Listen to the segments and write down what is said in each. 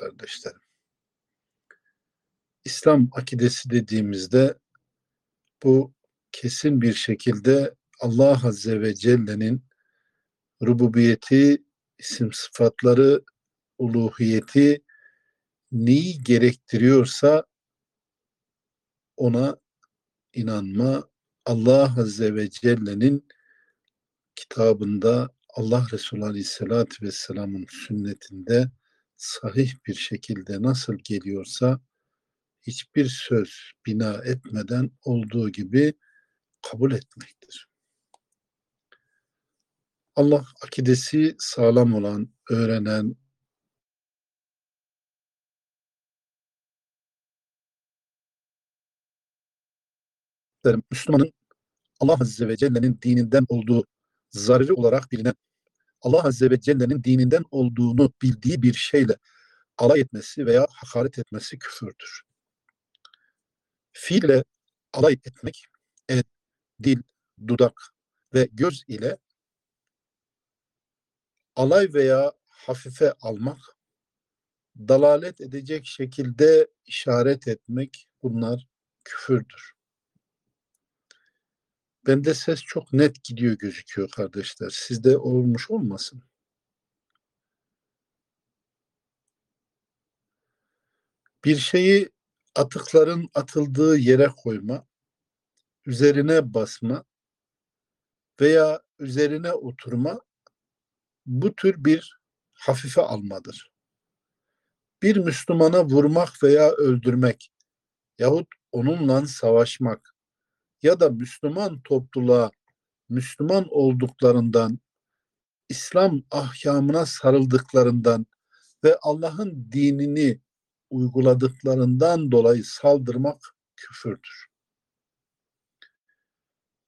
kardeşlerim. İslam akidesi dediğimizde bu kesin bir şekilde Allah Azze ve Celle'nin rububiyeti, isim sıfatları, uluhiyeti neyi gerektiriyorsa ona inanma, Allah Azze ve Celle'nin kitabında Allah Resulü Aleyhisselatü Vesselam'ın sünnetinde sahih bir şekilde nasıl geliyorsa hiçbir söz bina etmeden olduğu gibi kabul etmektir. Allah akidesi sağlam olan, öğrenen, Müslümanın Allah Azze ve Celle'nin dininden olduğu zaruri olarak bilinen Allah Azze ve Celle'nin dininden olduğunu bildiği bir şeyle alay etmesi veya hakaret etmesi küfürdür. Fiille alay etmek, el, dil, dudak ve göz ile alay veya hafife almak, dalalet edecek şekilde işaret etmek bunlar küfürdür. Bende ses çok net gidiyor gözüküyor kardeşler. Sizde olmuş olmasın? Bir şeyi atıkların atıldığı yere koyma, üzerine basma veya üzerine oturma bu tür bir hafife almadır. Bir Müslümana vurmak veya öldürmek yahut onunla savaşmak ya da Müslüman topluluğa Müslüman olduklarından, İslam ahkamına sarıldıklarından ve Allah'ın dinini uyguladıklarından dolayı saldırmak küfürdür.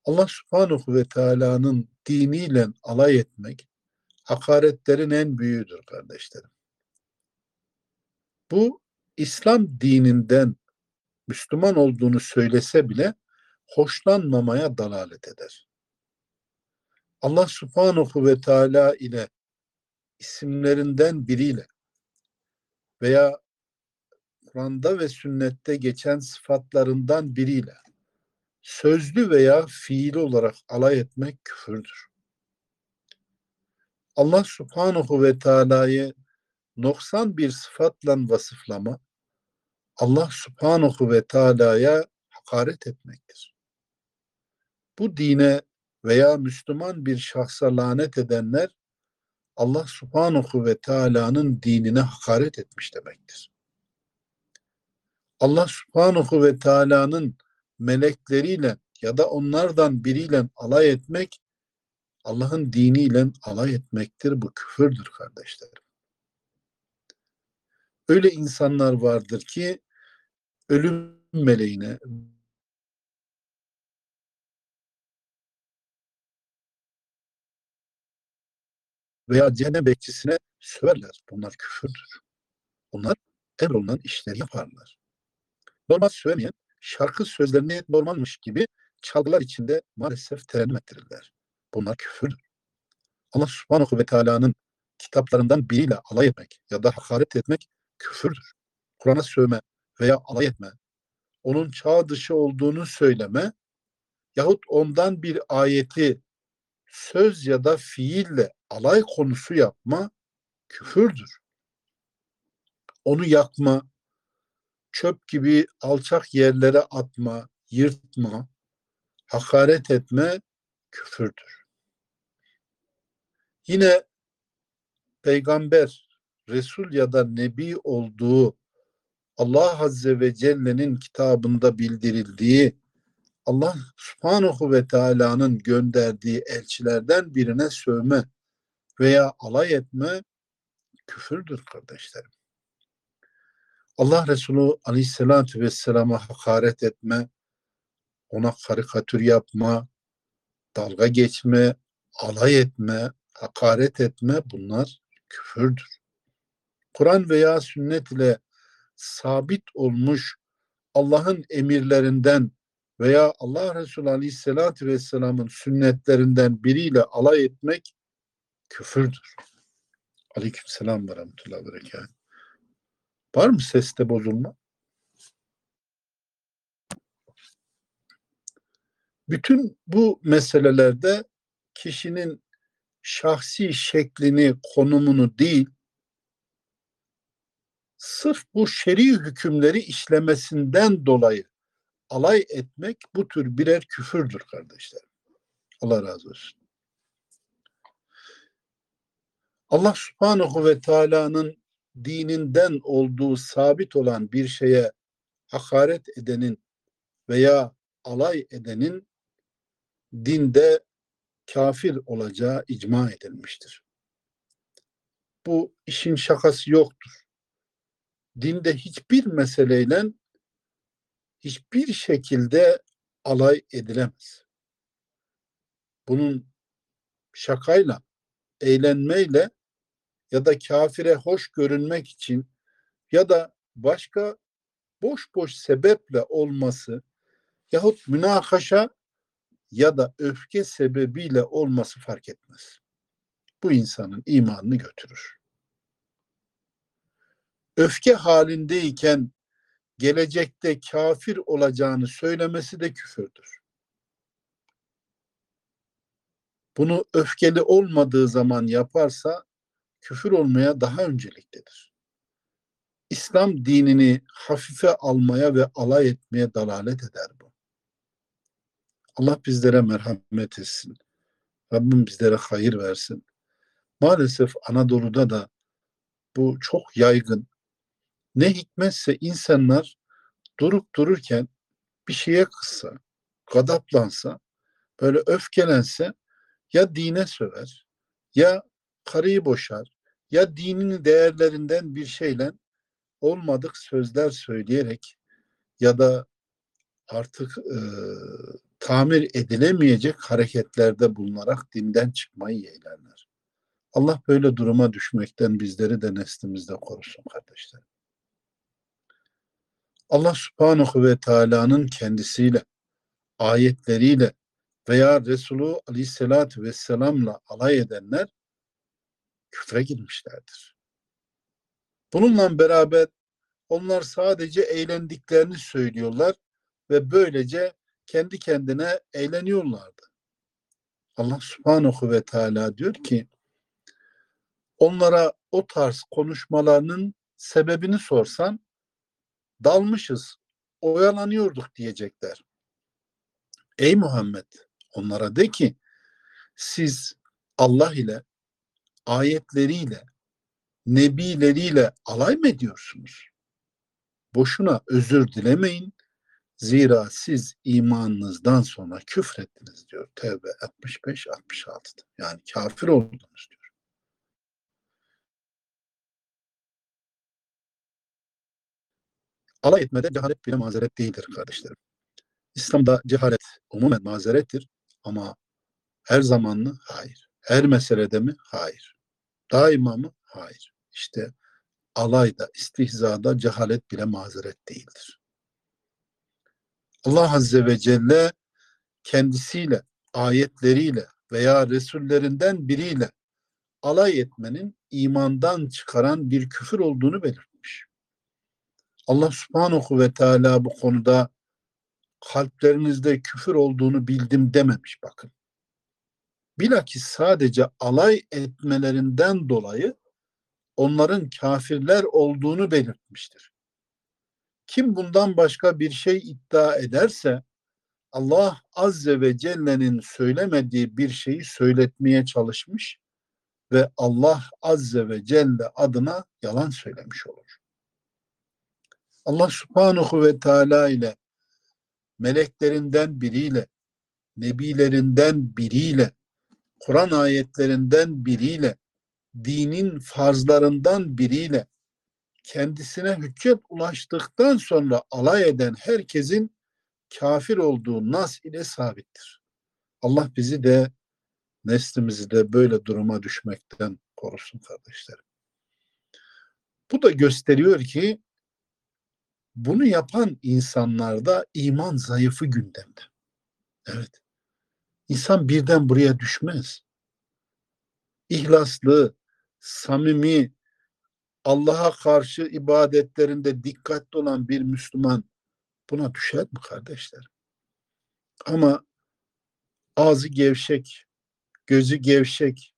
Allah subhanahu ve teala'nın diniyle alay etmek hakaretlerin en büyüğüdür kardeşlerim. Bu İslam dininden Müslüman olduğunu söylese bile hoşlanmamaya dalalet eder. Allah subhanahu ve teala ile isimlerinden biriyle veya Kur'an'da ve sünnette geçen sıfatlarından biriyle sözlü veya fiili olarak alay etmek küfürdür. Allah subhanahu ve teala'yı noksan bir sıfatla vasıflama, Allah subhanahu ve teala'ya hakaret etmektir. Bu dine veya Müslüman bir şahsa lanet edenler Allah subhanahu ve teala'nın dinine hakaret etmiş demektir. Allah subhanahu ve teala'nın melekleriyle ya da onlardan biriyle alay etmek Allah'ın diniyle alay etmektir. Bu küfürdür kardeşlerim. Öyle insanlar vardır ki ölüm meleğine veya cehennem bekçisine söverler. Bunlar küfürdür. Onlar emrolunan işleri yaparlar. Normal söylemeyen şarkı sözlerini normalmiş gibi çalgılar içinde maalesef terennüm ettirirler. Bunlar küfürdür. Allah subhanahu ve teala'nın kitaplarından biriyle alay etmek ya da hakaret etmek küfürdür. Kur'an'a sövme veya alay etme, onun çağ dışı olduğunu söyleme yahut ondan bir ayeti söz ya da fiille alay konusu yapma küfürdür. Onu yakma, çöp gibi alçak yerlere atma, yırtma, hakaret etme küfürdür. Yine peygamber, Resul ya da Nebi olduğu Allah Azze ve Celle'nin kitabında bildirildiği Allah Subhanahu ve Teala'nın gönderdiği elçilerden birine sövme veya alay etme küfürdür kardeşlerim. Allah Resulü Aleyhisselatü Vesselam'a hakaret etme, ona karikatür yapma, dalga geçme, alay etme, hakaret etme bunlar küfürdür. Kur'an veya sünnet ile sabit olmuş Allah'ın emirlerinden veya Allah Resulü Aleyhisselatü Vesselam'ın sünnetlerinden biriyle alay etmek küfürdür. Aleyküm selam ve rahmetullahi berekat. Var mı seste bozulma? Bütün bu meselelerde kişinin şahsi şeklini, konumunu değil, sırf bu şer'i hükümleri işlemesinden dolayı alay etmek bu tür birer küfürdür kardeşlerim. Allah razı olsun. Allah subhanahu ve teala'nın dininden olduğu sabit olan bir şeye hakaret edenin veya alay edenin dinde kafir olacağı icma edilmiştir. Bu işin şakası yoktur. Dinde hiçbir meseleyle hiçbir şekilde alay edilemez. Bunun şakayla, eğlenmeyle ya da kafire hoş görünmek için ya da başka boş boş sebeple olması yahut münakaşa ya da öfke sebebiyle olması fark etmez. Bu insanın imanını götürür. Öfke halindeyken gelecekte kafir olacağını söylemesi de küfürdür. Bunu öfkeli olmadığı zaman yaparsa küfür olmaya daha önceliktedir. İslam dinini hafife almaya ve alay etmeye dalalet eder bu. Allah bizlere merhamet etsin. Rabbim bizlere hayır versin. Maalesef Anadolu'da da bu çok yaygın. Ne hikmetse insanlar durup dururken bir şeye kızsa, gadaplansa, böyle öfkelense ya dine söver, ya karıyı boşar, ya dinini değerlerinden bir şeyle olmadık sözler söyleyerek ya da artık e, tamir edilemeyecek hareketlerde bulunarak dinden çıkmayı yeğlerler. Allah böyle duruma düşmekten bizleri de neslimizde korusun kardeşlerim. Allah subhanahu ve teala'nın kendisiyle, ayetleriyle veya Resulü aleyhissalatü vesselamla alay edenler küfre girmişlerdir. Bununla beraber onlar sadece eğlendiklerini söylüyorlar ve böylece kendi kendine eğleniyorlardı. Allah subhanahu ve teala diyor ki onlara o tarz konuşmalarının sebebini sorsan dalmışız, oyalanıyorduk diyecekler. Ey Muhammed onlara de ki siz Allah ile ayetleriyle nebileriyle alay mı ediyorsunuz? Boşuna özür dilemeyin. Zira siz imanınızdan sonra küfrettiniz diyor. Tevbe 65-66'da. Yani kafir oldunuz diyor. Alay etmede cehalet bile mazeret değildir kardeşlerim. İslam'da cehalet umumen mazerettir ama her zaman mı? Hayır. Her meselede mi? Hayır. Daima mı? Hayır. İşte alayda, istihzada cehalet bile mazeret değildir. Allah Azze ve Celle kendisiyle, ayetleriyle veya Resullerinden biriyle alay etmenin imandan çıkaran bir küfür olduğunu belirtmiş. Allah subhanahu ve teala bu konuda kalplerinizde küfür olduğunu bildim dememiş bakın. Bilakis sadece alay etmelerinden dolayı onların kafirler olduğunu belirtmiştir. Kim bundan başka bir şey iddia ederse Allah Azze ve Celle'nin söylemediği bir şeyi söyletmeye çalışmış ve Allah Azze ve Celle adına yalan söylemiş olur. Allah Subhanahu ve Teala ile meleklerinden biriyle, nebilerinden biriyle, Kur'an ayetlerinden biriyle, dinin farzlarından biriyle kendisine hüccet ulaştıktan sonra alay eden herkesin kafir olduğu nas ile sabittir. Allah bizi de neslimizi de böyle duruma düşmekten korusun kardeşlerim. Bu da gösteriyor ki bunu yapan insanlarda iman zayıfı gündemde. Evet. İnsan birden buraya düşmez. İhlaslı, samimi, Allah'a karşı ibadetlerinde dikkatli olan bir Müslüman buna düşer mi kardeşler? Ama ağzı gevşek, gözü gevşek,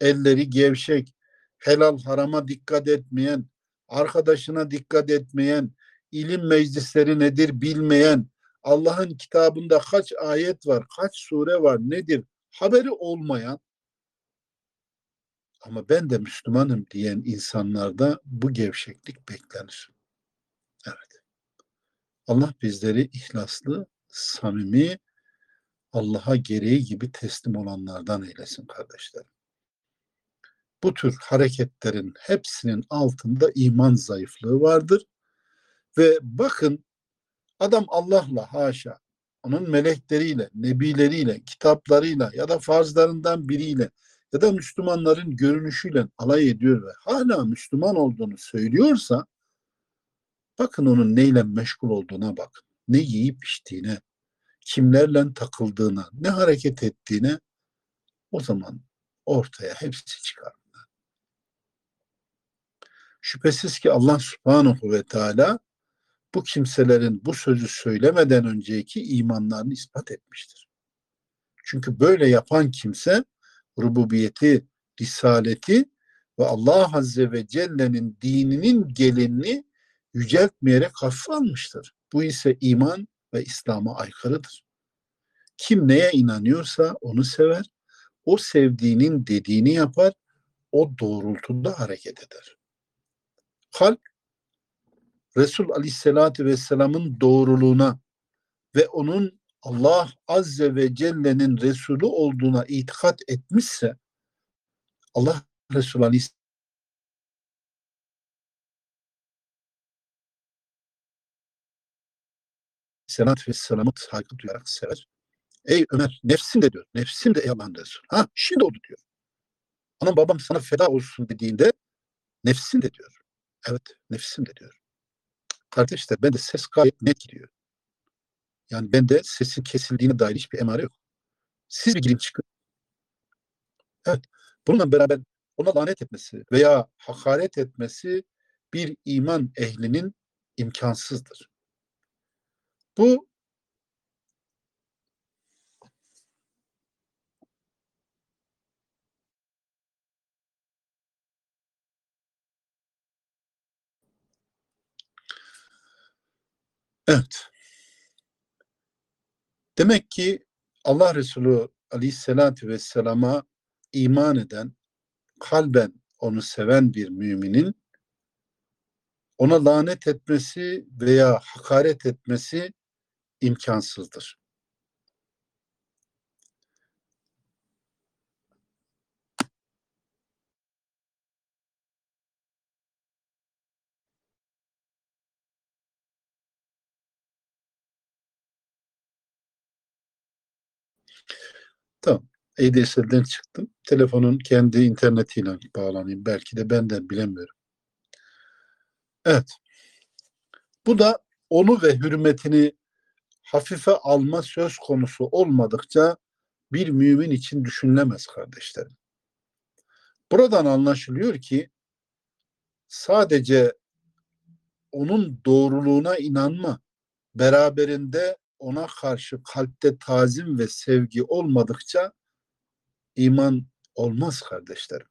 elleri gevşek, helal harama dikkat etmeyen, arkadaşına dikkat etmeyen, ilim meclisleri nedir bilmeyen, Allah'ın kitabında kaç ayet var, kaç sure var, nedir haberi olmayan ama ben de Müslümanım diyen insanlarda bu gevşeklik beklenir. Evet. Allah bizleri ihlaslı, samimi, Allah'a gereği gibi teslim olanlardan eylesin kardeşlerim. Bu tür hareketlerin hepsinin altında iman zayıflığı vardır. Ve bakın adam Allah'la haşa, onun melekleriyle, nebileriyle, kitaplarıyla ya da farzlarından biriyle ya da Müslümanların görünüşüyle alay ediyor ve hala Müslüman olduğunu söylüyorsa bakın onun neyle meşgul olduğuna bakın. Ne yiyip içtiğine, kimlerle takıldığına, ne hareket ettiğine o zaman ortaya hepsi çıkar. Şüphesiz ki Allah subhanahu ve teala bu kimselerin bu sözü söylemeden önceki imanlarını ispat etmiştir. Çünkü böyle yapan kimse rububiyeti, risaleti ve Allah Azze ve Celle'nin dininin gelinini yüceltmeyerek hafife almıştır. Bu ise iman ve İslam'a aykırıdır. Kim neye inanıyorsa onu sever, o sevdiğinin dediğini yapar, o doğrultuda hareket eder. Kalp, Resul Aleyhisselatü Vesselam'ın doğruluğuna ve onun Allah Azze ve Celle'nin Resulü olduğuna itikat etmişse Allah Resulü Aleyhisselatü Vesselam'ı saygı duyarak sever. Ey Ömer nefsin de diyor. Nefsin de ey Allah'ın Resulü. Ha şimdi oldu diyor. Anam babam sana feda olsun dediğinde nefsin de diyor. Evet nefsim de diyor. Kardeşler ben de ses gayet net gidiyor. Yani bende sesin kesildiğine dair hiçbir emare yok. Siz bir gireyim çıkın. Evet. Bununla beraber ona lanet etmesi veya hakaret etmesi bir iman ehlinin imkansızdır. Bu Evet. Demek ki Allah Resulü Aleyhisselatü Vesselam'a iman eden, kalben onu seven bir müminin ona lanet etmesi veya hakaret etmesi imkansızdır. ADSL'den çıktım. Telefonun kendi internetiyle bağlanayım. Belki de benden bilemiyorum. Evet. Bu da onu ve hürmetini hafife alma söz konusu olmadıkça bir mümin için düşünülemez kardeşlerim. Buradan anlaşılıyor ki sadece onun doğruluğuna inanma, beraberinde ona karşı kalpte tazim ve sevgi olmadıkça iman olmaz kardeşlerim.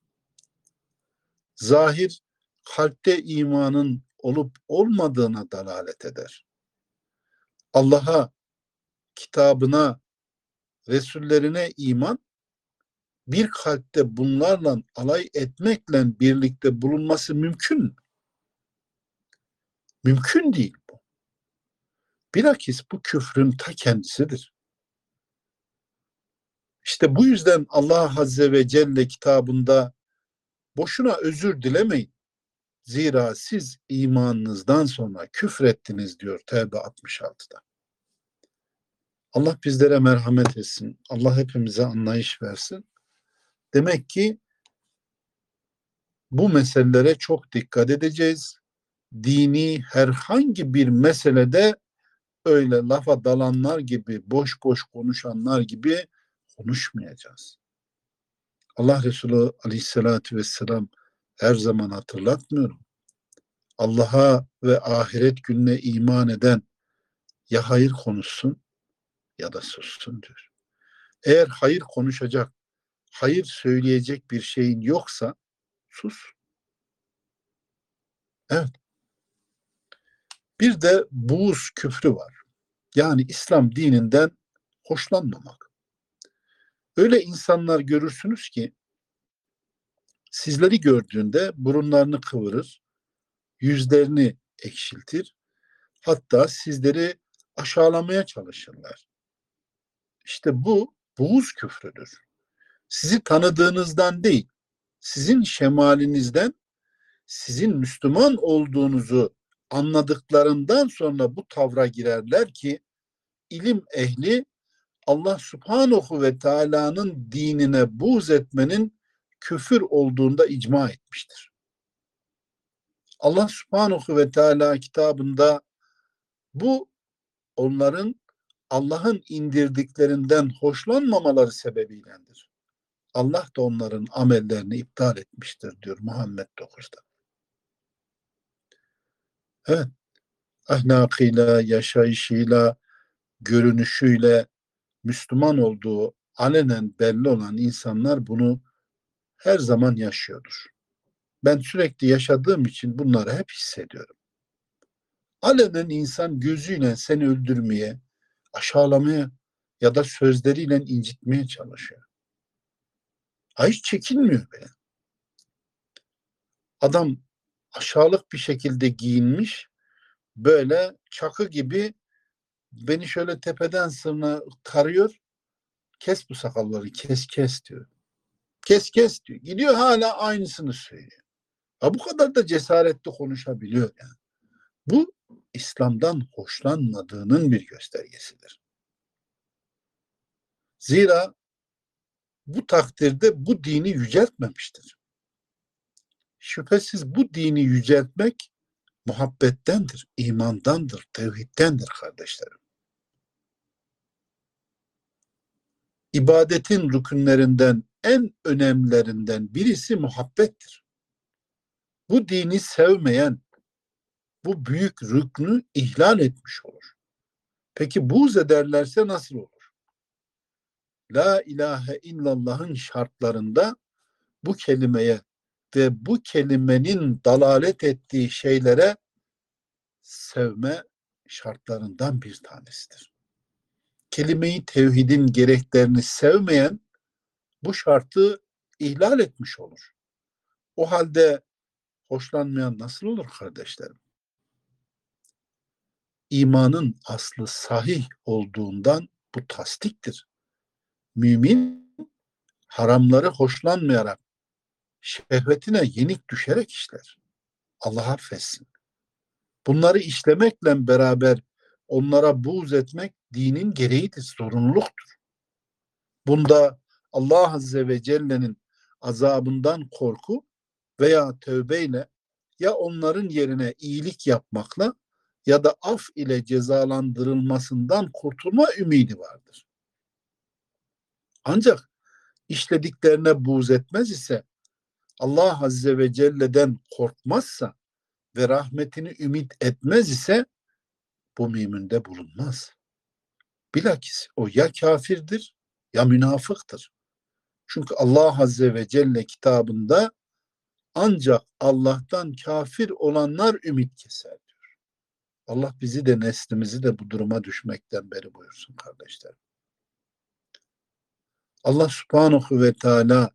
Zahir kalpte imanın olup olmadığına dalalet eder. Allah'a, kitabına, Resullerine iman bir kalpte bunlarla alay etmekle birlikte bulunması mümkün mü? Mümkün değil bu. Bilakis bu küfrün ta kendisidir. İşte bu yüzden Allah Azze ve Celle kitabında boşuna özür dilemeyin. Zira siz imanınızdan sonra küfrettiniz diyor Tevbe 66'da. Allah bizlere merhamet etsin. Allah hepimize anlayış versin. Demek ki bu meselelere çok dikkat edeceğiz. Dini herhangi bir meselede öyle lafa dalanlar gibi, boş boş konuşanlar gibi konuşmayacağız. Allah Resulü aleyhissalatü vesselam her zaman hatırlatmıyorum. Allah'a ve ahiret gününe iman eden ya hayır konuşsun ya da sussun diyor. Eğer hayır konuşacak, hayır söyleyecek bir şeyin yoksa sus. Evet. Bir de buğuz küfrü var. Yani İslam dininden hoşlanmamak. Öyle insanlar görürsünüz ki sizleri gördüğünde burunlarını kıvırır, yüzlerini ekşiltir, hatta sizleri aşağılamaya çalışırlar. İşte bu buğuz küfrüdür. Sizi tanıdığınızdan değil, sizin şemalinizden, sizin Müslüman olduğunuzu anladıklarından sonra bu tavra girerler ki ilim ehli Allah subhanahu ve teala'nın dinine buğz etmenin küfür olduğunda icma etmiştir. Allah subhanahu ve teala kitabında bu onların Allah'ın indirdiklerinden hoşlanmamaları sebebiylendir. Allah da onların amellerini iptal etmiştir diyor Muhammed 9'da. Evet. Ahlakıyla, yaşayışıyla, görünüşüyle Müslüman olduğu alenen belli olan insanlar bunu her zaman yaşıyordur. Ben sürekli yaşadığım için bunları hep hissediyorum. Alenen insan gözüyle seni öldürmeye, aşağılamaya ya da sözleriyle incitmeye çalışıyor. Ha hiç çekinmiyor bile. Adam aşağılık bir şekilde giyinmiş, böyle çakı gibi beni şöyle tepeden sırna tarıyor. Kes bu sakalları, kes kes diyor. Kes kes diyor. Gidiyor hala aynısını söylüyor. Ha bu kadar da cesaretli konuşabiliyor yani. Bu İslam'dan hoşlanmadığının bir göstergesidir. Zira bu takdirde bu dini yüceltmemiştir. Şüphesiz bu dini yüceltmek muhabbettendir, imandandır, tevhiddendir kardeşlerim. İbadetin rükünlerinden en önemlilerinden birisi muhabbettir. Bu dini sevmeyen bu büyük rüknü ihlal etmiş olur. Peki buğz ederlerse nasıl olur? La ilahe illallah'ın şartlarında bu kelimeye ve bu kelimenin dalalet ettiği şeylere sevme şartlarından bir tanesidir. Kelimeyi tevhidin gereklerini sevmeyen bu şartı ihlal etmiş olur. O halde hoşlanmayan nasıl olur kardeşlerim? İmanın aslı sahih olduğundan bu tasdiktir. Mümin haramları hoşlanmayarak şehvetine yenik düşerek işler. Allah affetsin. Bunları işlemekle beraber onlara buğz etmek dinin gereğidir, zorunluluktur. Bunda Allah Azze ve Celle'nin azabından korku veya tövbeyle ya onların yerine iyilik yapmakla ya da af ile cezalandırılmasından kurtulma ümidi vardır. Ancak işlediklerine buğz etmez ise Allah Azze ve Celle'den korkmazsa ve rahmetini ümit etmez ise bu müminde bulunmaz. Bilakis o ya kafirdir ya münafıktır. Çünkü Allah Azze ve Celle kitabında ancak Allah'tan kafir olanlar ümit keser diyor. Allah bizi de neslimizi de bu duruma düşmekten beri buyursun kardeşlerim. Allah subhanahu ve teala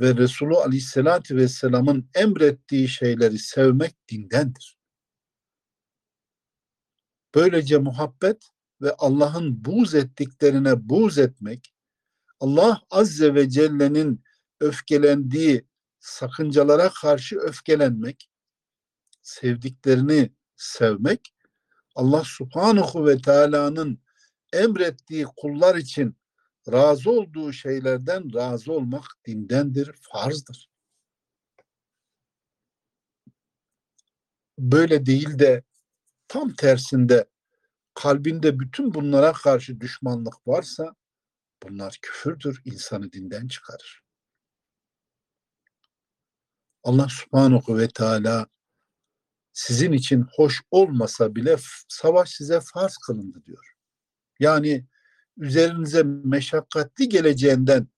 ve Resulü aleyhissalatü vesselamın emrettiği şeyleri sevmek dindendir. Böylece muhabbet ve Allah'ın buğz ettiklerine buğz etmek, Allah Azze ve Celle'nin öfkelendiği sakıncalara karşı öfkelenmek, sevdiklerini sevmek, Allah Subhanahu ve Teala'nın emrettiği kullar için razı olduğu şeylerden razı olmak dindendir, farzdır. Böyle değil de tam tersinde kalbinde bütün bunlara karşı düşmanlık varsa bunlar küfürdür, insanı dinden çıkarır. Allah subhanahu ve teala sizin için hoş olmasa bile savaş size farz kılındı diyor. Yani üzerinize meşakkatli geleceğinden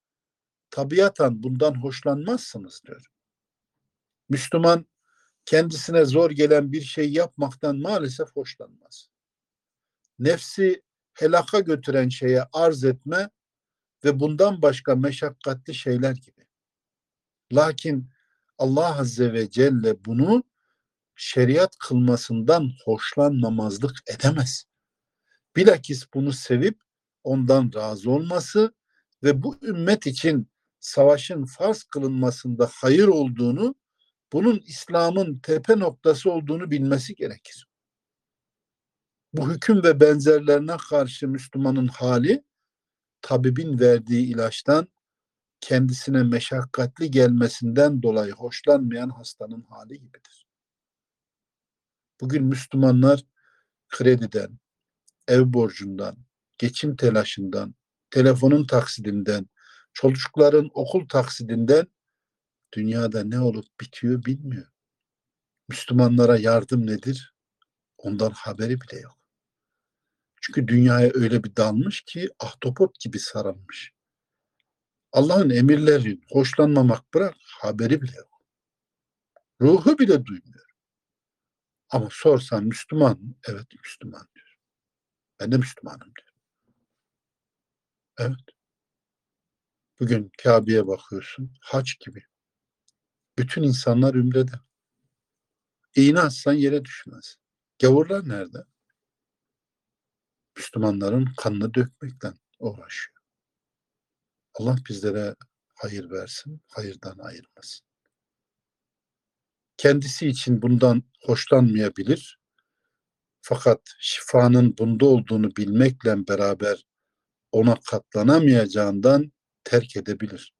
tabiatan bundan hoşlanmazsınız diyor. Müslüman kendisine zor gelen bir şey yapmaktan maalesef hoşlanmaz. Nefsi helaka götüren şeye arz etme ve bundan başka meşakkatli şeyler gibi. Lakin Allah Azze ve Celle bunu şeriat kılmasından hoşlanmamazlık edemez. Bilakis bunu sevip ondan razı olması ve bu ümmet için savaşın farz kılınmasında hayır olduğunu, bunun İslam'ın tepe noktası olduğunu bilmesi gerekir. Bu hüküm ve benzerlerine karşı Müslümanın hali, tabibin verdiği ilaçtan kendisine meşakkatli gelmesinden dolayı hoşlanmayan hastanın hali gibidir. Bugün Müslümanlar krediden, ev borcundan, geçim telaşından, telefonun taksidinden, çocukların okul taksidinden dünyada ne olup bitiyor bilmiyor. Müslümanlara yardım nedir? Ondan haberi bile yok. Çünkü dünyaya öyle bir dalmış ki ahtapot gibi sarılmış. Allah'ın emirleri hoşlanmamak bırak haberi bile yok. Ruhu bile duymuyor. Ama sorsan Müslüman mı? Evet Müslüman diyor. Ben de Müslümanım diyor. Evet. Bugün Kabe'ye bakıyorsun. Haç gibi. Bütün insanlar ümrede. İğne atsan yere düşmez. Gavurlar nerede? Müslümanların kanını dökmekle uğraşıyor. Allah bizlere hayır versin, hayırdan ayırmasın. Kendisi için bundan hoşlanmayabilir. Fakat şifanın bunda olduğunu bilmekle beraber ona katlanamayacağından terk edebilir.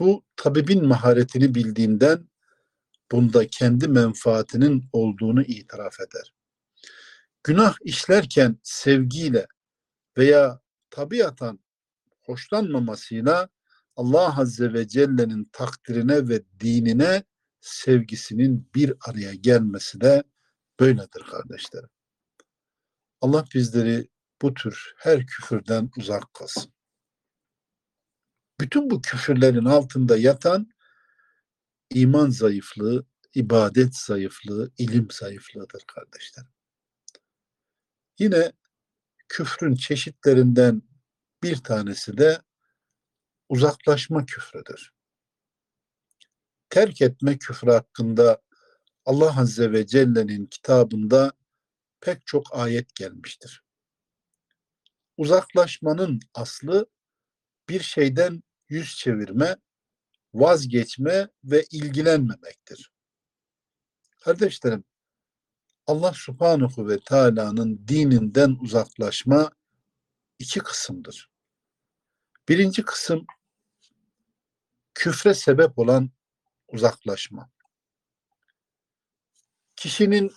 Bu tabibin maharetini bildiğinden bunda kendi menfaatinin olduğunu itiraf eder. Günah işlerken sevgiyle veya tabiatan hoşlanmamasıyla Allah Azze ve Celle'nin takdirine ve dinine sevgisinin bir araya gelmesi de böyledir kardeşlerim. Allah bizleri bu tür her küfürden uzak kılsın. Bütün bu küfürlerin altında yatan iman zayıflığı, ibadet zayıflığı, ilim zayıflığıdır kardeşlerim. Yine küfrün çeşitlerinden bir tanesi de uzaklaşma küfrüdür. Terk etme küfrü hakkında Allah Azze ve Celle'nin kitabında pek çok ayet gelmiştir. Uzaklaşmanın aslı bir şeyden yüz çevirme, vazgeçme ve ilgilenmemektir. Kardeşlerim, Allah subhanahu ve teala'nın dininden uzaklaşma iki kısımdır. Birinci kısım küfre sebep olan uzaklaşma. Kişinin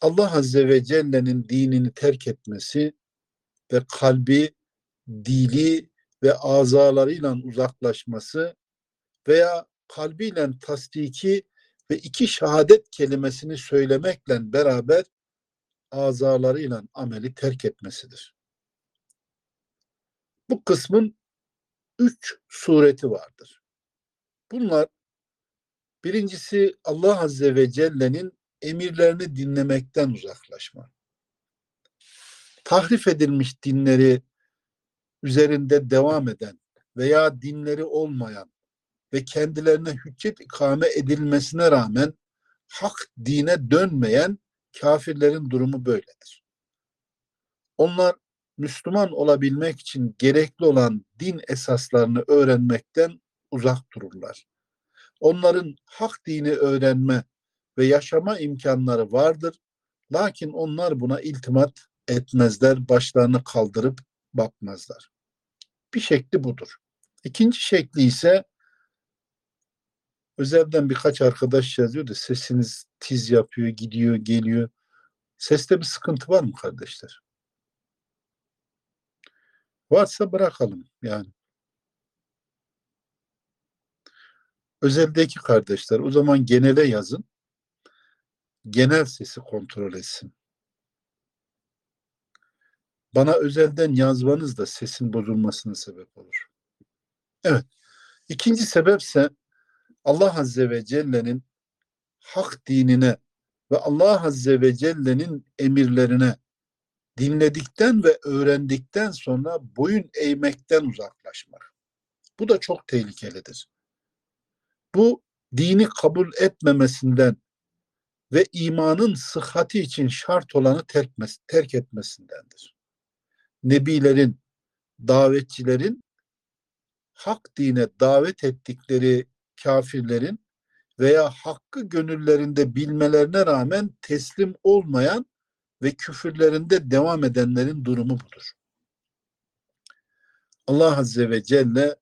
Allah Azze ve Celle'nin dinini terk etmesi ve kalbi, dili ve azalarıyla uzaklaşması veya kalbiyle tasdiki ve iki şehadet kelimesini söylemekle beraber azalarıyla ameli terk etmesidir. Bu kısmın üç sureti vardır. Bunlar birincisi Allah Azze ve Celle'nin emirlerini dinlemekten uzaklaşma. Tahrif edilmiş dinleri üzerinde devam eden veya dinleri olmayan ve kendilerine hüccet ikame edilmesine rağmen hak dine dönmeyen kafirlerin durumu böyledir. Onlar Müslüman olabilmek için gerekli olan din esaslarını öğrenmekten uzak dururlar. Onların hak dini öğrenme ve yaşama imkanları vardır. Lakin onlar buna iltimat etmezler, başlarını kaldırıp bakmazlar. Bir şekli budur. İkinci şekli ise özelden birkaç arkadaş yazıyor da sesiniz tiz yapıyor, gidiyor, geliyor. Seste bir sıkıntı var mı kardeşler? Varsa bırakalım yani. Özeldeki kardeşler o zaman genele yazın. genel sesi kontrol etsin. Bana özelden yazmanız da sesin bozulmasına sebep olur. Evet. İkinci sebepse Allah Azze ve Celle'nin hak dinine ve Allah Azze ve Celle'nin emirlerine dinledikten ve öğrendikten sonra boyun eğmekten uzaklaşmak. Bu da çok tehlikelidir. Bu dini kabul etmemesinden ve imanın sıhhati için şart olanı terk, etmesindendir. Nebilerin, davetçilerin hak dine davet ettikleri kafirlerin veya hakkı gönüllerinde bilmelerine rağmen teslim olmayan ve küfürlerinde devam edenlerin durumu budur. Allah Azze ve Celle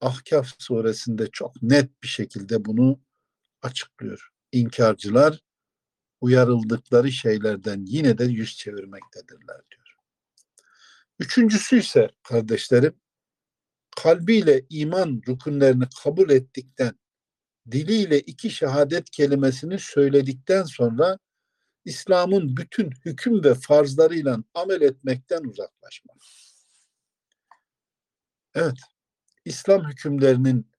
Ahkaf suresinde çok net bir şekilde bunu açıklıyor. İnkarcılar uyarıldıkları şeylerden yine de yüz çevirmektedirler diyor. Üçüncüsü ise kardeşlerim kalbiyle iman rükunlerini kabul ettikten diliyle iki şehadet kelimesini söyledikten sonra İslam'ın bütün hüküm ve farzlarıyla amel etmekten uzaklaşmak. Evet, İslam hükümlerinin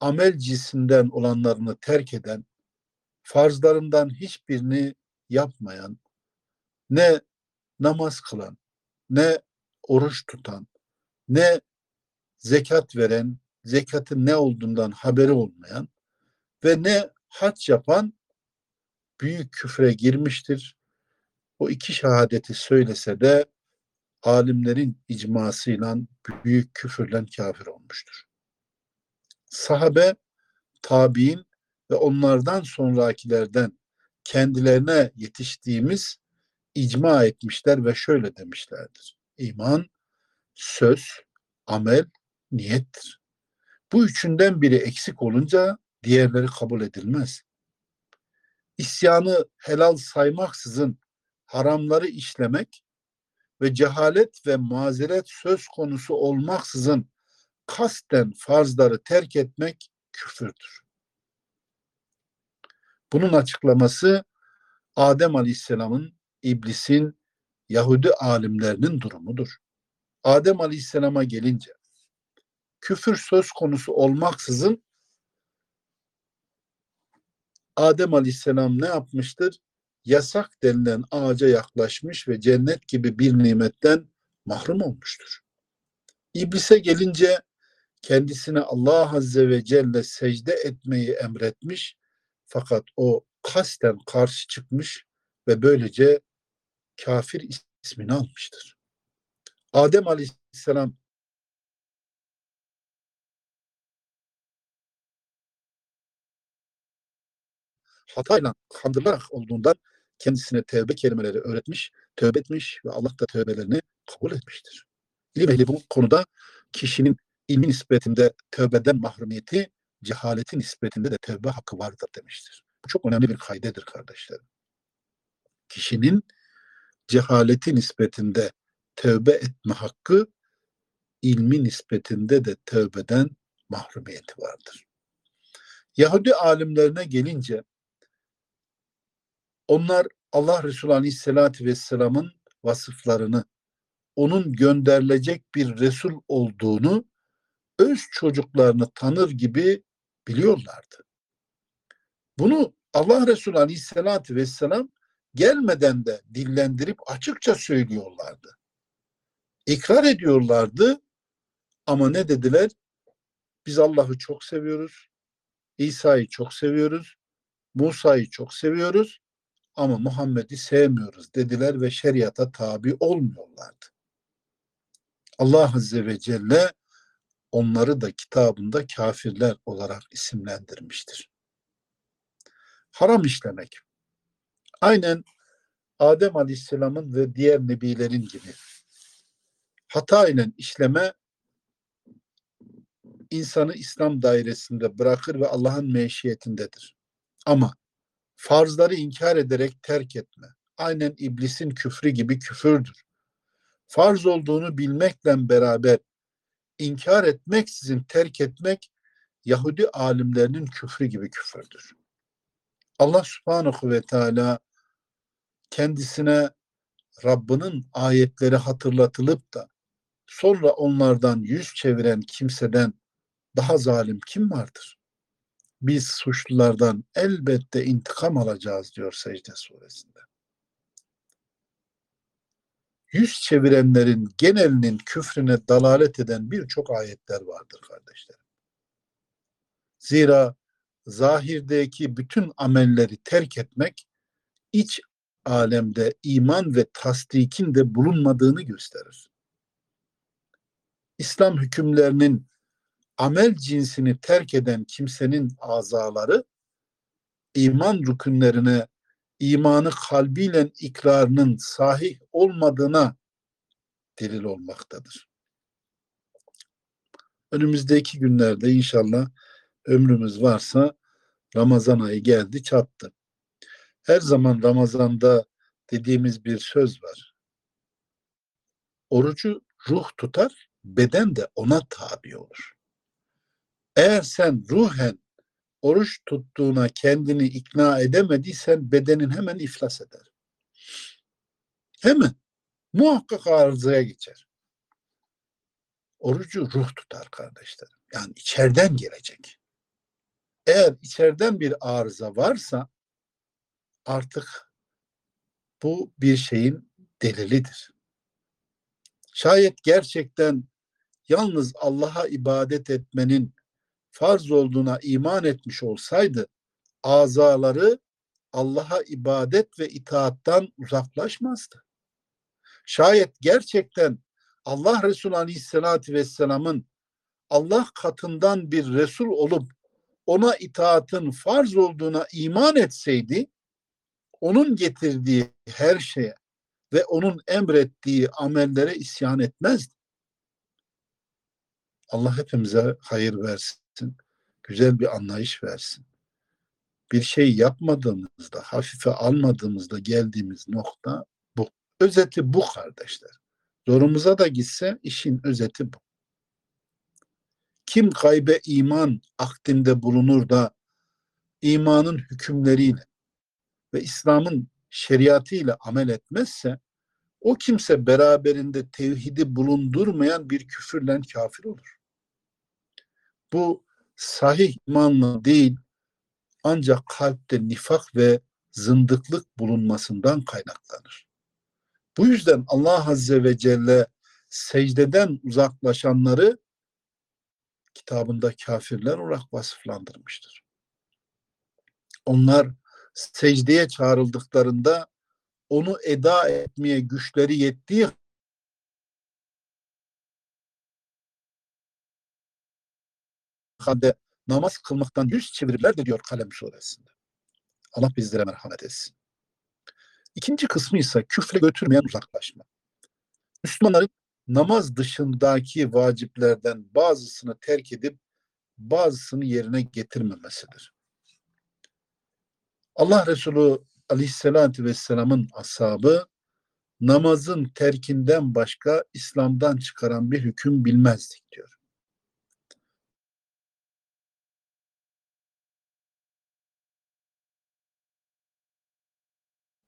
amel cinsinden olanlarını terk eden, farzlarından hiçbirini yapmayan, ne namaz kılan, ne oruç tutan, ne zekat veren, zekatın ne olduğundan haberi olmayan ve ne hac yapan büyük küfre girmiştir. O iki şehadeti söylese de alimlerin icmasıyla büyük küfürle kafir olmuştur. Sahabe, tabi'in ve onlardan sonrakilerden kendilerine yetiştiğimiz icma etmişler ve şöyle demişlerdir. İman, söz, amel, niyettir. Bu üçünden biri eksik olunca diğerleri kabul edilmez. İsyanı helal saymaksızın haramları işlemek ve cehalet ve mazeret söz konusu olmaksızın kasten farzları terk etmek küfürdür. Bunun açıklaması Adem Aleyhisselam'ın, iblisin, Yahudi alimlerinin durumudur. Adem Aleyhisselam'a gelince küfür söz konusu olmaksızın Adem Aleyhisselam ne yapmıştır? Yasak denilen ağaca yaklaşmış ve cennet gibi bir nimetten mahrum olmuştur. İblise gelince kendisine Allah Azze ve Celle secde etmeyi emretmiş fakat o kasten karşı çıkmış ve böylece kafir ismini almıştır. Adem Aleyhisselam hatayla kandırılarak olduğundan kendisine tevbe kelimeleri öğretmiş, tövbe etmiş ve Allah da tövbelerini kabul etmiştir. İlim ehli bu konuda kişinin ilmi nispetinde tövbeden mahrumiyeti, cehaleti nispetinde de tövbe hakkı vardır demiştir. Bu çok önemli bir kaydedir kardeşlerim. Kişinin cehaleti nispetinde tövbe etme hakkı, ilmi nispetinde de tövbeden mahrumiyeti vardır. Yahudi alimlerine gelince onlar Allah Resulü Aleyhisselatü Vesselam'ın vasıflarını, onun gönderilecek bir Resul olduğunu öz çocuklarını tanır gibi biliyorlardı. Bunu Allah Resulü Aleyhisselatü Vesselam gelmeden de dillendirip açıkça söylüyorlardı. İkrar ediyorlardı ama ne dediler? Biz Allah'ı çok seviyoruz. İsa'yı çok seviyoruz. Musa'yı çok seviyoruz ama Muhammed'i sevmiyoruz dediler ve şeriata tabi olmuyorlardı. Allah Azze ve Celle onları da kitabında kafirler olarak isimlendirmiştir. Haram işlemek. Aynen Adem Aleyhisselam'ın ve diğer nebilerin gibi hata ile işleme insanı İslam dairesinde bırakır ve Allah'ın meşiyetindedir. Ama farzları inkar ederek terk etme. Aynen iblisin küfrü gibi küfürdür. Farz olduğunu bilmekle beraber inkar etmeksizin terk etmek Yahudi alimlerinin küfrü gibi küfürdür. Allah subhanahu ve teala kendisine Rabbinin ayetleri hatırlatılıp da sonra onlardan yüz çeviren kimseden daha zalim kim vardır? Biz suçlulardan elbette intikam alacağız diyor secde suresinde. Yüz çevirenlerin genelinin küfrüne dalalet eden birçok ayetler vardır kardeşlerim. Zira zahirdeki bütün amelleri terk etmek iç alemde iman ve tasdikin de bulunmadığını gösterir. İslam hükümlerinin amel cinsini terk eden kimsenin azaları iman rükünlerine imanı kalbiyle ikrarının sahih olmadığına delil olmaktadır. Önümüzdeki günlerde inşallah ömrümüz varsa Ramazan ayı geldi çattı. Her zaman Ramazan'da dediğimiz bir söz var. Orucu ruh tutar, beden de ona tabi olur. Eğer sen ruhen oruç tuttuğuna kendini ikna edemediysen bedenin hemen iflas eder. Hemen muhakkak arızaya geçer. Orucu ruh tutar kardeşlerim. Yani içeriden gelecek. Eğer içeriden bir arıza varsa artık bu bir şeyin delilidir. Şayet gerçekten yalnız Allah'a ibadet etmenin farz olduğuna iman etmiş olsaydı azaları Allah'a ibadet ve itaattan uzaklaşmazdı. Şayet gerçekten Allah Resulü Aleyhisselatü Vesselam'ın Allah katından bir Resul olup ona itaatın farz olduğuna iman etseydi onun getirdiği her şeye ve onun emrettiği amellere isyan etmezdi. Allah hepimize hayır versin. Güzel bir anlayış versin. Bir şey yapmadığımızda, hafife almadığımızda geldiğimiz nokta bu. Özeti bu kardeşler. Zorumuza da gitse işin özeti bu. Kim kaybe iman akdinde bulunur da imanın hükümleriyle ve İslam'ın şeriatıyla amel etmezse o kimse beraberinde tevhidi bulundurmayan bir küfürle kafir olur. Bu sahih imanla değil ancak kalpte nifak ve zındıklık bulunmasından kaynaklanır. Bu yüzden Allah Azze ve Celle secdeden uzaklaşanları kitabında kafirler olarak vasıflandırmıştır. Onlar secdeye çağrıldıklarında onu eda etmeye güçleri yettiği halde namaz kılmaktan yüz çevirirler de diyor Kalem suresinde. Allah bizlere merhamet etsin. İkinci kısmı ise küfre götürmeyen uzaklaşma. Müslümanların namaz dışındaki vaciplerden bazısını terk edip bazısını yerine getirmemesidir. Allah Resulü Aleyhisselatü Vesselam'ın ashabı namazın terkinden başka İslam'dan çıkaran bir hüküm bilmezdik diyor.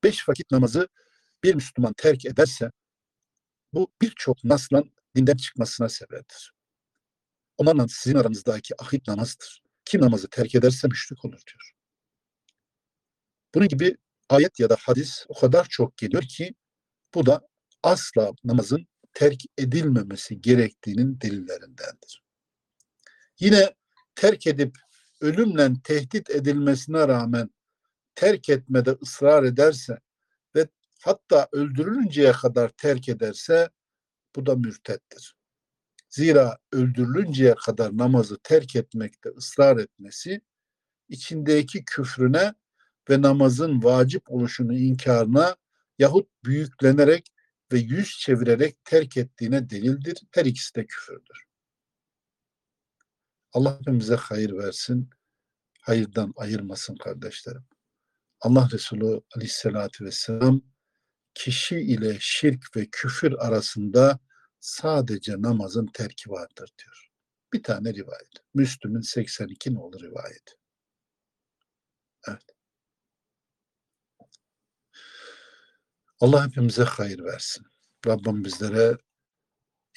Beş vakit namazı bir Müslüman terk ederse bu birçok nasla dinden çıkmasına sebeptir. Onlarla sizin aranızdaki ahit namazdır. Kim namazı terk ederse müşrik olur diyor. Bunun gibi ayet ya da hadis o kadar çok geliyor ki bu da asla namazın terk edilmemesi gerektiğinin delillerindendir. Yine terk edip ölümle tehdit edilmesine rağmen terk etmede ısrar ederse ve hatta öldürülünceye kadar terk ederse bu da mürtettir. Zira öldürülünceye kadar namazı terk etmekte ısrar etmesi içindeki küfrüne ve namazın vacip oluşunu inkarına yahut büyüklenerek ve yüz çevirerek terk ettiğine delildir. Her ikisi de küfürdür. Allah hepimize hayır versin. Hayırdan ayırmasın kardeşlerim. Allah Resulü aleyhissalatü vesselam kişi ile şirk ve küfür arasında sadece namazın terki vardır diyor. Bir tane rivayet. Müslüm'ün 82 olur rivayet. Evet. Allah hepimize hayır versin. Rabbim bizlere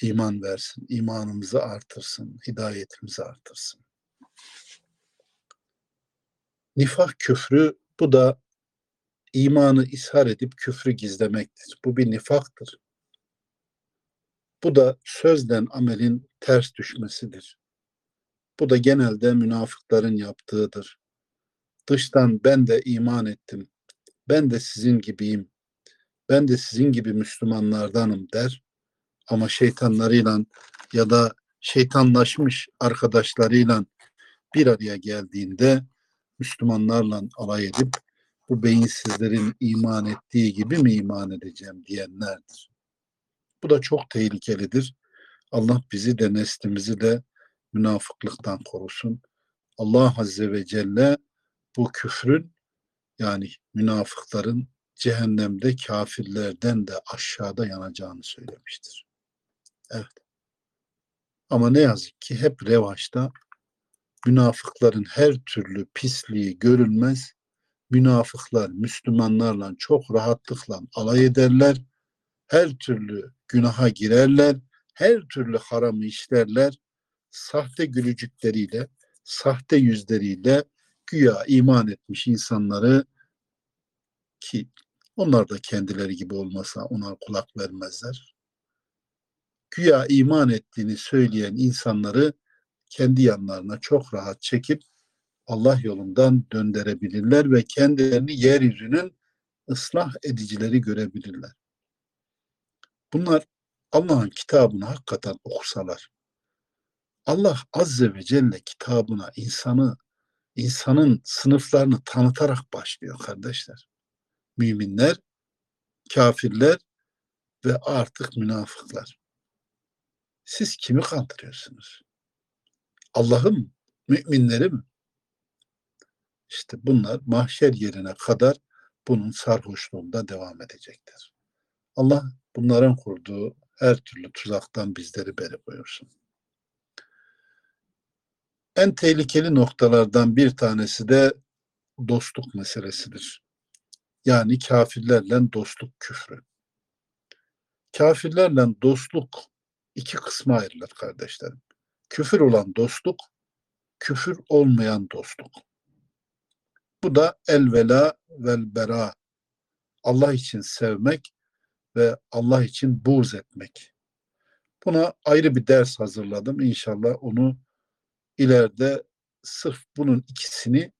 iman versin. imanımızı artırsın. Hidayetimizi artırsın. Nifak küfrü bu da imanı ishar edip küfrü gizlemektir. Bu bir nifaktır. Bu da sözden amelin ters düşmesidir. Bu da genelde münafıkların yaptığıdır. Dıştan ben de iman ettim, ben de sizin gibiyim, ben de sizin gibi Müslümanlardanım der. Ama şeytanlarıyla ya da şeytanlaşmış arkadaşlarıyla bir araya geldiğinde Müslümanlarla alay edip bu beyinsizlerin iman ettiği gibi mi iman edeceğim diyenlerdir. Bu da çok tehlikelidir. Allah bizi de neslimizi de münafıklıktan korusun. Allah Azze ve Celle bu küfrün yani münafıkların cehennemde kafirlerden de aşağıda yanacağını söylemiştir. Evet. Ama ne yazık ki hep revaçta münafıkların her türlü pisliği görülmez. Münafıklar Müslümanlarla çok rahatlıkla alay ederler. Her türlü günaha girerler. Her türlü haramı işlerler. Sahte gülücükleriyle, sahte yüzleriyle güya iman etmiş insanları ki onlar da kendileri gibi olmasa ona kulak vermezler. Güya iman ettiğini söyleyen insanları kendi yanlarına çok rahat çekip Allah yolundan döndürebilirler ve kendilerini yeryüzünün ıslah edicileri görebilirler. Bunlar Allah'ın kitabını hakikaten okusalar, Allah Azze ve Celle kitabına insanı, insanın sınıflarını tanıtarak başlıyor kardeşler. Müminler, kafirler ve artık münafıklar. Siz kimi kandırıyorsunuz? Allah'ı mı? Müminleri mi? İşte bunlar mahşer yerine kadar bunun sarhoşluğunda devam edecektir. Allah bunların kurduğu her türlü tuzaktan bizleri beri buyursun. En tehlikeli noktalardan bir tanesi de dostluk meselesidir. Yani kafirlerle dostluk küfrü. Kafirlerle dostluk iki kısma ayrılır kardeşlerim. Küfür olan dostluk, küfür olmayan dostluk. Bu da el vela vel bera. Allah için sevmek ve Allah için buğz etmek. Buna ayrı bir ders hazırladım. İnşallah onu ileride sırf bunun ikisini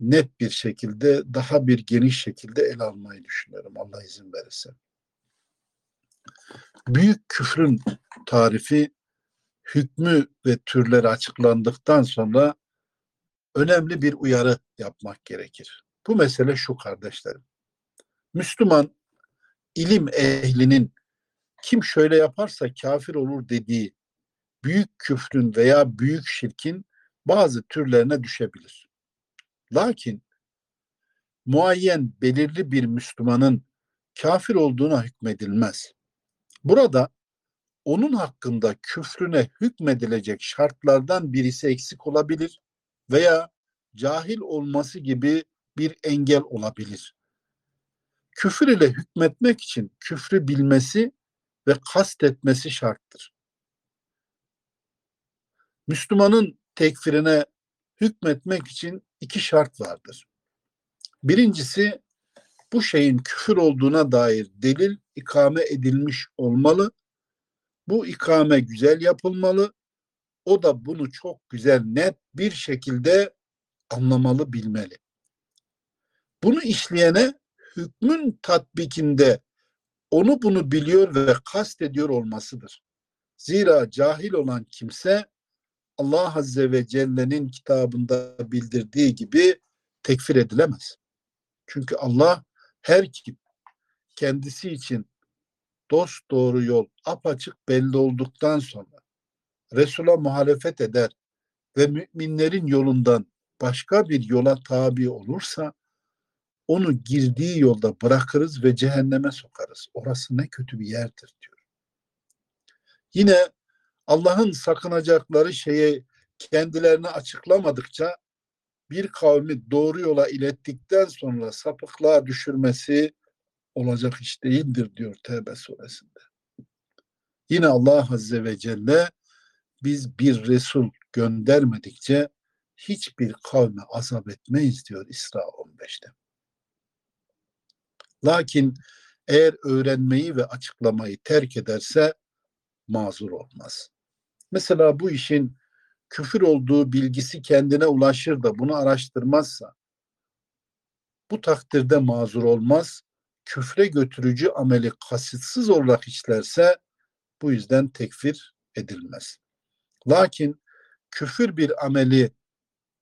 net bir şekilde, daha bir geniş şekilde ele almayı düşünüyorum Allah izin verirse. Büyük küfrün tarifi hükmü ve türleri açıklandıktan sonra önemli bir uyarı yapmak gerekir. Bu mesele şu kardeşlerim. Müslüman ilim ehlinin kim şöyle yaparsa kafir olur dediği büyük küfrün veya büyük şirkin bazı türlerine düşebilir. Lakin muayyen belirli bir Müslümanın kafir olduğuna hükmedilmez. Burada onun hakkında küfrüne hükmedilecek şartlardan birisi eksik olabilir veya cahil olması gibi bir engel olabilir. Küfür ile hükmetmek için küfrü bilmesi ve kastetmesi şarttır. Müslümanın tekfirine hükmetmek için iki şart vardır. Birincisi bu şeyin küfür olduğuna dair delil ikame edilmiş olmalı. Bu ikame güzel yapılmalı. O da bunu çok güzel net bir şekilde anlamalı, bilmeli. Bunu işleyene hükmün tatbikinde onu bunu biliyor ve kast ediyor olmasıdır. Zira cahil olan kimse Allah Azze ve Celle'nin kitabında bildirdiği gibi tekfir edilemez. Çünkü Allah her kim kendisi için dost doğru yol apaçık belli olduktan sonra Resul'a muhalefet eder ve müminlerin yolundan başka bir yola tabi olursa onu girdiği yolda bırakırız ve cehenneme sokarız. Orası ne kötü bir yerdir diyor. Yine Allah'ın sakınacakları şeye kendilerini açıklamadıkça bir kavmi doğru yola ilettikten sonra sapıklığa düşürmesi olacak iş değildir diyor Tevbe suresinde. Yine Allah Azze ve Celle biz bir Resul göndermedikçe hiçbir kavme azap etmeyiz diyor İsra 15'te. Lakin eğer öğrenmeyi ve açıklamayı terk ederse mazur olmaz. Mesela bu işin küfür olduğu bilgisi kendine ulaşır da bunu araştırmazsa bu takdirde mazur olmaz. Küfre götürücü ameli kasıtsız olarak işlerse bu yüzden tekfir edilmez. Lakin küfür bir ameli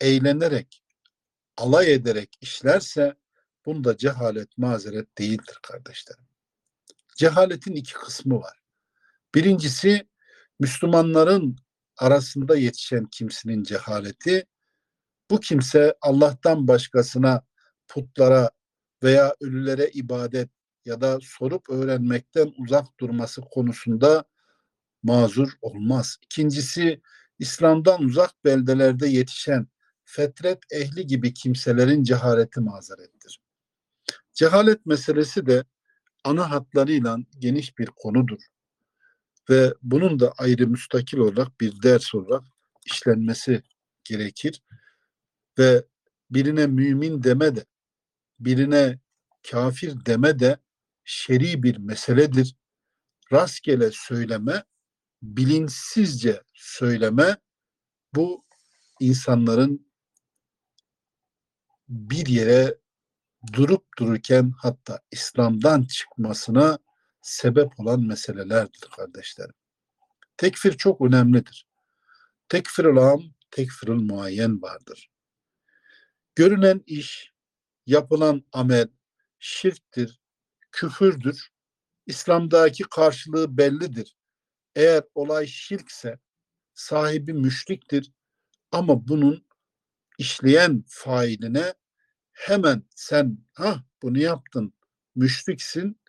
eğlenerek, alay ederek işlerse bunda cehalet mazeret değildir kardeşlerim. Cehaletin iki kısmı var. Birincisi Müslümanların arasında yetişen kimsenin cehaleti. Bu kimse Allah'tan başkasına, putlara veya ölülere ibadet ya da sorup öğrenmekten uzak durması konusunda mazur olmaz. İkincisi İslam'dan uzak beldelerde yetişen fetret ehli gibi kimselerin cehaleti mazerettir. Cehalet meselesi de ana hatlarıyla geniş bir konudur. Ve bunun da ayrı müstakil olarak bir ders olarak işlenmesi gerekir. Ve birine mümin deme de, birine kafir deme de şer'i bir meseledir. Rastgele söyleme, bilinçsizce söyleme bu insanların bir yere durup dururken hatta İslam'dan çıkmasına sebep olan meselelerdir kardeşlerim. Tekfir çok önemlidir. Tekfirul am, tekfirul muayyen vardır. Görünen iş, yapılan amel şirktir, küfürdür. İslam'daki karşılığı bellidir. Eğer olay şirkse sahibi müşriktir ama bunun işleyen failine hemen sen ha bunu yaptın müşriksin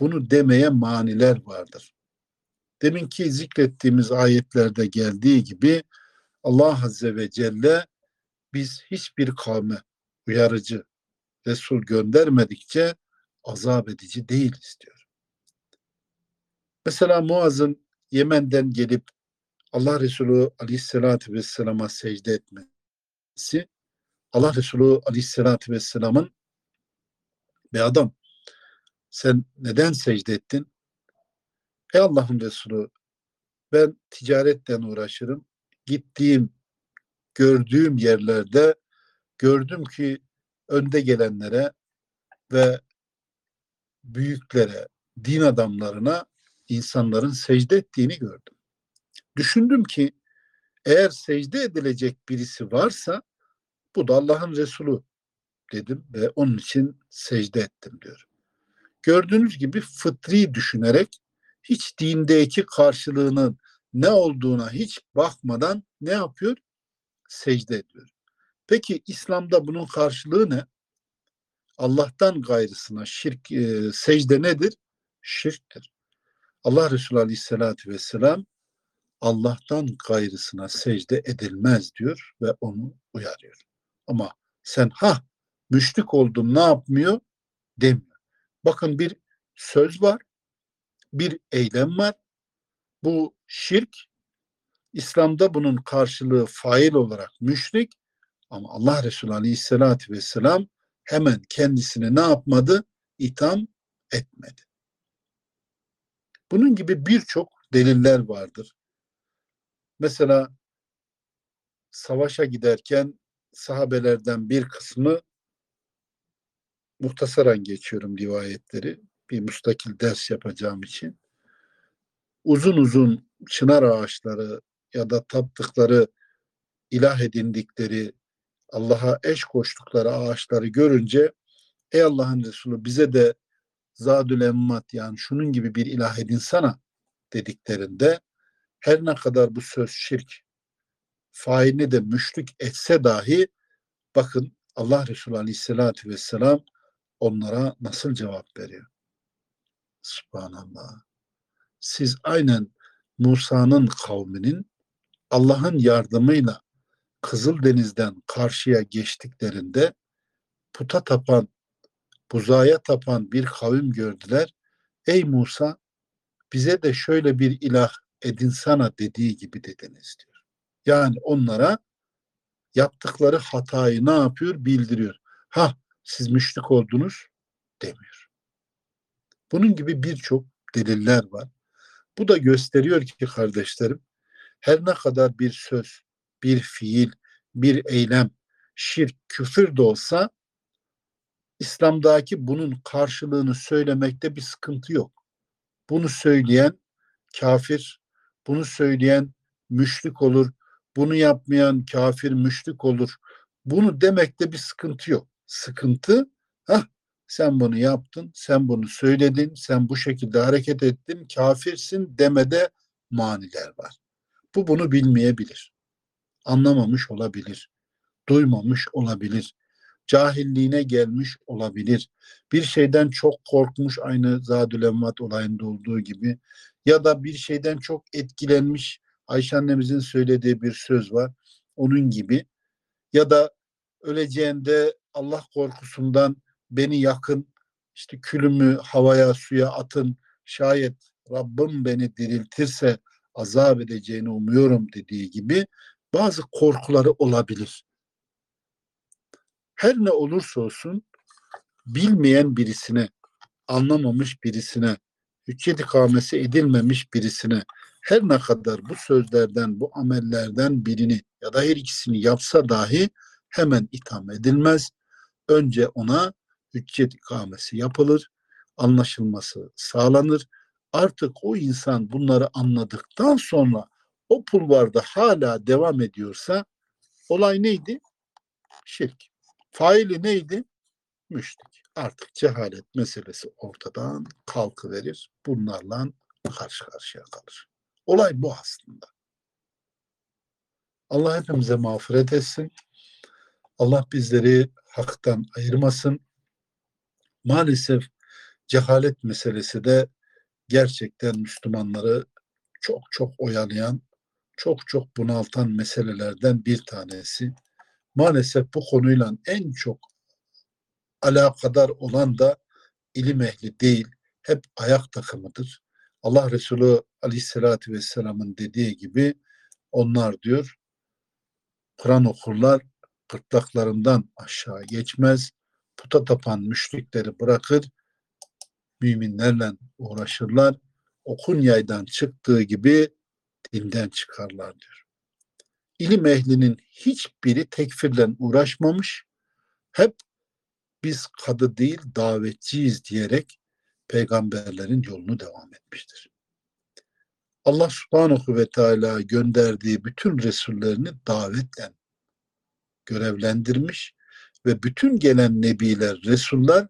bunu demeye maniler vardır. Deminki zikrettiğimiz ayetlerde geldiği gibi Allah Azze ve Celle biz hiçbir kavme uyarıcı Resul göndermedikçe azap edici değiliz diyor. Mesela Muaz'ın Yemen'den gelip Allah Resulü Aleyhisselatü Vesselam'a secde etmesi Allah Resulü Aleyhisselatü Vesselam'ın be adam sen neden secde ettin? Ey Allah'ın Resulü ben ticaretten uğraşırım. Gittiğim, gördüğüm yerlerde gördüm ki önde gelenlere ve büyüklere, din adamlarına insanların secde ettiğini gördüm. Düşündüm ki eğer secde edilecek birisi varsa bu da Allah'ın Resulü dedim ve onun için secde ettim diyor. Gördüğünüz gibi fıtri düşünerek hiç dindeki karşılığının ne olduğuna hiç bakmadan ne yapıyor? Secde ediyor. Peki İslam'da bunun karşılığı ne? Allah'tan gayrısına şirk, e, secde nedir? Şirktir. Allah Resulü Aleyhisselatü Vesselam Allah'tan gayrısına secde edilmez diyor ve onu uyarıyor. Ama sen ha müşrik oldum ne yapmıyor demiyor. Bakın bir söz var, bir eylem var. Bu şirk, İslam'da bunun karşılığı fail olarak müşrik ama Allah Resulü Aleyhisselatü Vesselam hemen kendisini ne yapmadı? İtham etmedi. Bunun gibi birçok deliller vardır. Mesela savaşa giderken sahabelerden bir kısmı muhtasaran geçiyorum rivayetleri. Bir müstakil ders yapacağım için. Uzun uzun çınar ağaçları ya da taptıkları ilah edindikleri Allah'a eş koştukları ağaçları görünce ey Allah'ın Resulü bize de zadül emmat yani şunun gibi bir ilah edinsana dediklerinde her ne kadar bu söz şirk failini de müşrik etse dahi bakın Allah Resulü Aleyhisselatü Vesselam onlara nasıl cevap veriyor? Subhanallah. Siz aynen Musa'nın kavminin Allah'ın yardımıyla Kızıldeniz'den karşıya geçtiklerinde puta tapan buzaya tapan bir kavim gördüler. Ey Musa bize de şöyle bir ilah edinsana dediği gibi dediniz diyor. Yani onlara yaptıkları hatayı ne yapıyor? Bildiriyor. Ha siz müşrik oldunuz demiyor. Bunun gibi birçok deliller var. Bu da gösteriyor ki kardeşlerim her ne kadar bir söz, bir fiil, bir eylem, şirk, küfür de olsa İslam'daki bunun karşılığını söylemekte bir sıkıntı yok. Bunu söyleyen kafir, bunu söyleyen müşrik olur, bunu yapmayan kafir, müşrik olur. Bunu demekte bir sıkıntı yok. Sıkıntı, ha sen bunu yaptın, sen bunu söyledin, sen bu şekilde hareket ettin, kafirsin demede maniler var. Bu bunu bilmeyebilir. Anlamamış olabilir. Duymamış olabilir. Cahilliğine gelmiş olabilir. Bir şeyden çok korkmuş aynı Zadülemmat olayında olduğu gibi ya da bir şeyden çok etkilenmiş Ayşe annemizin söylediği bir söz var. Onun gibi ya da öleceğinde Allah korkusundan beni yakın işte külümü havaya suya atın şayet Rabbim beni diriltirse azap edeceğini umuyorum dediği gibi bazı korkuları olabilir. Her ne olursa olsun bilmeyen birisine, anlamamış birisine, hüccet ikamesi edilmemiş birisine her ne kadar bu sözlerden, bu amellerden birini ya da her ikisini yapsa dahi hemen itham edilmez. Önce ona hüccet ikamesi yapılır, anlaşılması sağlanır. Artık o insan bunları anladıktan sonra o pulvarda hala devam ediyorsa olay neydi? Şirk. Faili neydi? Müşrik. Artık cehalet meselesi ortadan kalkıverir. Bunlarla karşı karşıya kalır. Olay bu aslında. Allah hepimize mağfiret etsin. Allah bizleri haktan ayırmasın. Maalesef cehalet meselesi de gerçekten Müslümanları çok çok oyalayan, çok çok bunaltan meselelerden bir tanesi. Maalesef bu konuyla en çok alakadar olan da ilim ehli değil, hep ayak takımıdır. Allah Resulü Aleyhisselatü Vesselam'ın dediği gibi onlar diyor Kur'an okurlar gırtlaklarından aşağı geçmez. Puta tapan müşrikleri bırakır müminlerle uğraşırlar. Okun yaydan çıktığı gibi dinden çıkarlar diyor. İlim ehlinin hiçbiri tekfirle uğraşmamış. Hep biz kadı değil davetçiyiz diyerek peygamberlerin yolunu devam etmiştir. Allah subhanahu ve teala gönderdiği bütün Resullerini davetle görevlendirmiş ve bütün gelen nebiler, Resuller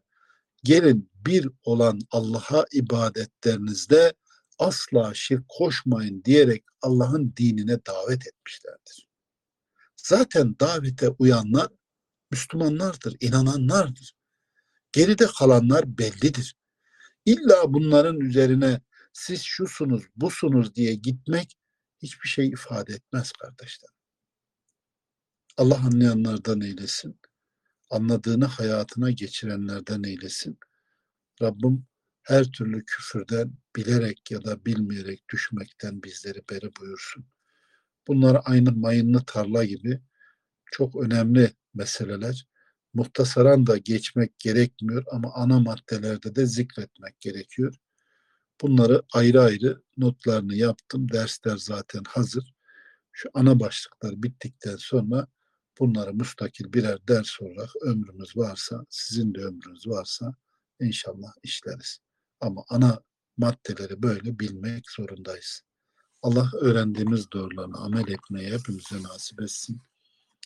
gelin bir olan Allah'a ibadetlerinizde asla şirk koşmayın diyerek Allah'ın dinine davet etmişlerdir. Zaten davete uyanlar Müslümanlardır, inananlardır. Geride kalanlar bellidir. İlla bunların üzerine siz şusunuz, busunuz diye gitmek hiçbir şey ifade etmez kardeşler. Allah anlayanlardan eylesin. Anladığını hayatına geçirenlerden eylesin. Rabbim her türlü küfürden bilerek ya da bilmeyerek düşmekten bizleri beri buyursun. Bunlar aynı mayınlı tarla gibi çok önemli meseleler. Muhtasaran da geçmek gerekmiyor ama ana maddelerde de zikretmek gerekiyor. Bunları ayrı ayrı notlarını yaptım. Dersler zaten hazır. Şu ana başlıklar bittikten sonra bunları müstakil birer ders olarak ömrümüz varsa, sizin de ömrünüz varsa inşallah işleriz. Ama ana maddeleri böyle bilmek zorundayız. Allah öğrendiğimiz doğrularını amel etmeyi hepimize nasip etsin.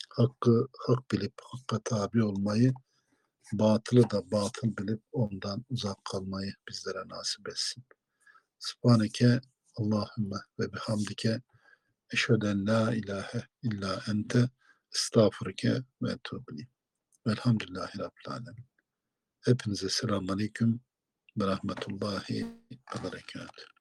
Hakkı hak bilip hakka tabi olmayı, batılı da batıl bilip ondan uzak kalmayı bizlere nasip etsin. Subhaneke Allahümme ve bihamdike eşheden la ilahe illa ente estağfurike ve etubli. Velhamdülillahi Rabbil Alemin. Hepinize selamun aleyküm ve rahmetullahi ve berekatuhu.